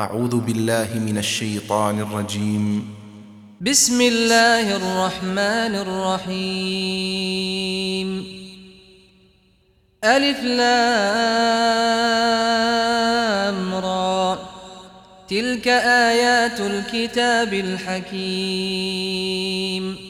أعوذ بالله من الشيطان الرجيم. بسم الله الرحمن الرحيم. ألف لام را. تلك آيات الكتاب الحكيم.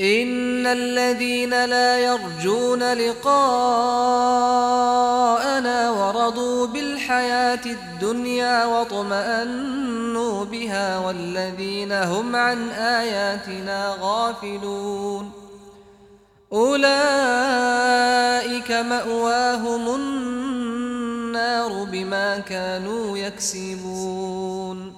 ان الذين لا يرجون لقاءنا ورضوا بالحياة الدنيا وطمأنوا بها والذين هم عن اياتنا غافلون اولئك ماواهم النار بما كانوا يكسبون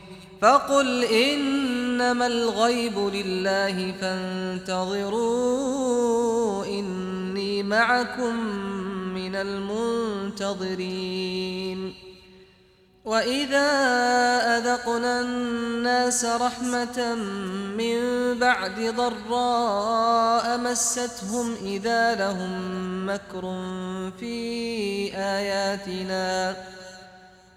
فقل إنما الغيب لله فانتظروا إني معكم من المنتظرين. وإذا أذقنا الناس رحمة من بعد ضراء مستهم إذا لهم مكر في آياتنا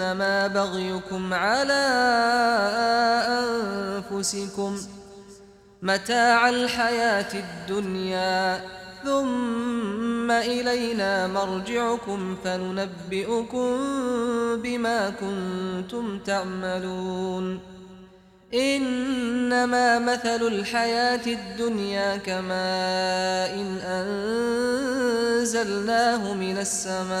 إنما بغيكم على أنفسكم متاع الحياة الدنيا ثم إلينا مرجعكم فننبئكم بما كنتم تعملون إنما مثل الحياة الدنيا كما ان أنزلناه من السماء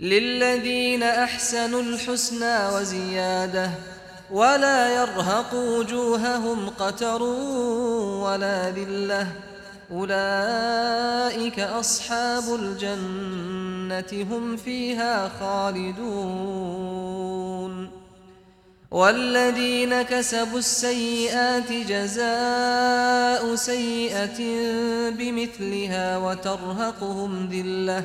للذين أحسنوا الحسنى وزيادة ولا يرهق وجوههم قتر ولا ذلة أولئك أصحاب الجنة هم فيها خالدون والذين كسبوا السيئات جزاء سيئة بمثلها وترهقهم ذلة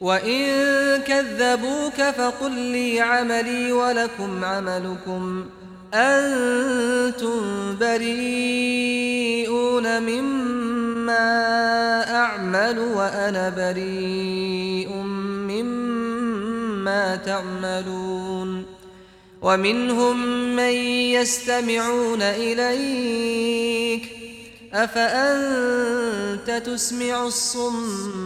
وَإِن كَذَّبُوكَ فَقُل لِّي عَمَلِي وَلَكُمْ عَمَلُكُمْ أَنتُمْ بَرِيئُونَ مِمَّا أَعْمَلُ وَأَنَا بَرِيءٌ مِّمَّا تَعْمَلُونَ وَمِنْهُمْ مَن يَسْتَمِعُونَ إِلَيْكَ أَفَأَنتَ تُسْمِعُ الصُّمَّ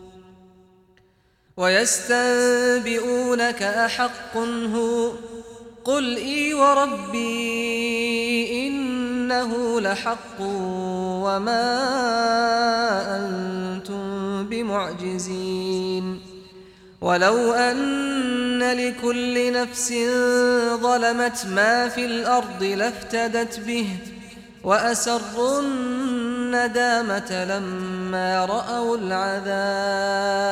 ويستنبئونك أحق هو قل إي وربي إنه لحق وما أنتم بمعجزين ولو أن لكل نفس ظلمت ما في الأرض لافتدت به وأسر الندامة لما رأوا العذاب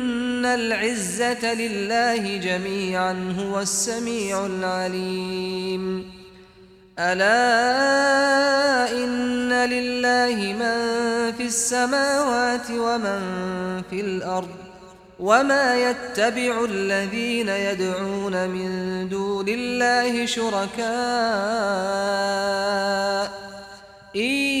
ان العزه لله جميعا هو السميع العليم الا ان لله من في السماوات ومن في الأرض وما يتبع الذين يدعون من دون الله شركاء إن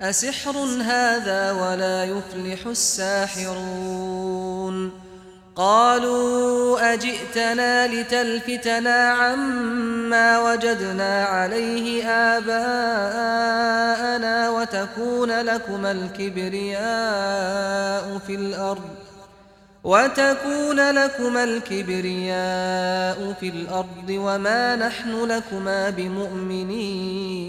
أسحر هذا ولا يفلح الساحرون قالوا أجئتنا لتلفتنا عما وجدنا عليه آباءنا وتكون لكم الكبرياء في الأرض وتكون لكم الكبرياء في الأرض وما نحن لكما بمؤمنين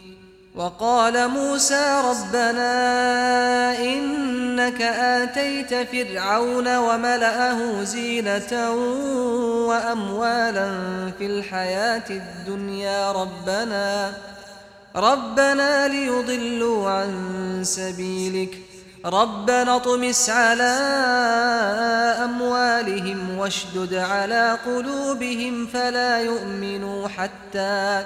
وقال موسى ربنا إنك آتيت فرعون وملأه زينة وأموالا في الحياة الدنيا ربنا ربنا ليضلوا عن سبيلك ربنا طمس على أموالهم واشدد على قلوبهم فلا يؤمنوا حتى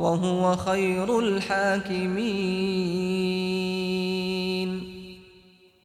وهو خير الحاكمين